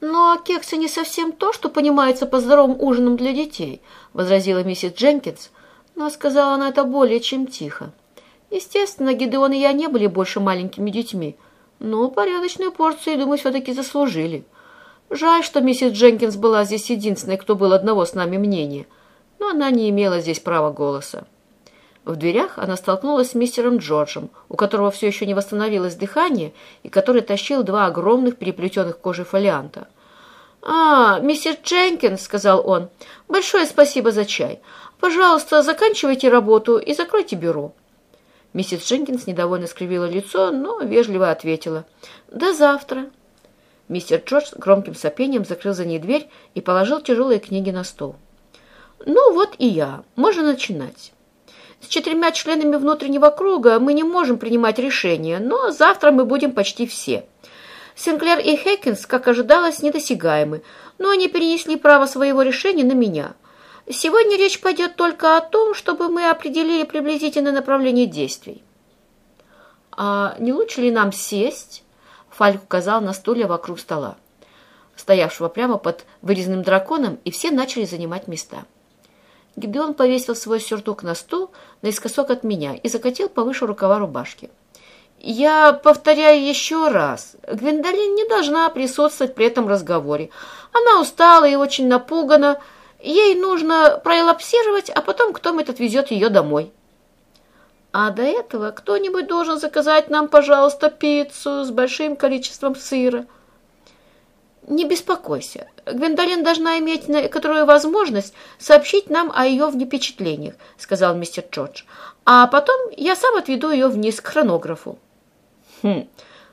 «Но кексы не совсем то, что понимается по здоровым ужинам для детей», — возразила миссис Дженкинс, но сказала она это более чем тихо. Естественно, Гидеон и я не были больше маленькими детьми, но порядочную порцию, думаю, все-таки заслужили. Жаль, что миссис Дженкинс была здесь единственной, кто был одного с нами мнения, но она не имела здесь права голоса. В дверях она столкнулась с мистером Джорджем, у которого все еще не восстановилось дыхание и который тащил два огромных переплетенных кожей фолианта. «А, мистер Дженкинс», — сказал он, — «большое спасибо за чай. Пожалуйста, заканчивайте работу и закройте бюро». Миссис Дженкинс недовольно скривила лицо, но вежливо ответила. «До завтра». Мистер Джордж громким сопением закрыл за ней дверь и положил тяжелые книги на стол. «Ну вот и я. Можно начинать». С четырьмя членами внутреннего круга мы не можем принимать решения, но завтра мы будем почти все. Синклер и Хекинс, как ожидалось, недосягаемы, но они перенесли право своего решения на меня. Сегодня речь пойдет только о том, чтобы мы определили приблизительное направление действий. «А не лучше ли нам сесть?» Фальк указал на стулья вокруг стола, стоявшего прямо под вырезанным драконом, и все начали занимать места. Гидеон повесил свой сюртук на стул наискосок от меня и закатил повыше рукава рубашки. «Я повторяю еще раз, Гвиндолин не должна присутствовать при этом разговоре. Она устала и очень напугана. Ей нужно проэлапсировать, а потом кто-нибудь отвезет ее домой». «А до этого кто-нибудь должен заказать нам, пожалуйста, пиццу с большим количеством сыра». «Не беспокойся. Гвендолин должна иметь некоторую возможность сообщить нам о ее впечатлениях», — сказал мистер Джордж. «А потом я сам отведу ее вниз к хронографу». «Хм,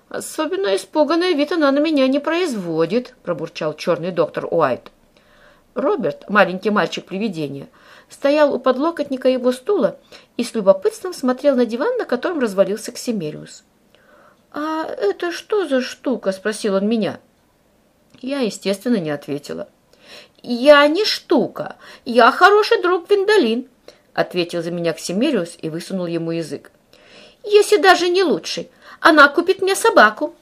особенно испуганный вид она на меня не производит», — пробурчал черный доктор Уайт. Роберт, маленький мальчик-привидение, стоял у подлокотника его стула и с любопытством смотрел на диван, на котором развалился Ксимериус. «А это что за штука?» — спросил он меня. Я, естественно, не ответила. «Я не штука. Я хороший друг Виндолин», — ответил за меня Ксимериус и высунул ему язык. «Если даже не лучший, она купит мне собаку».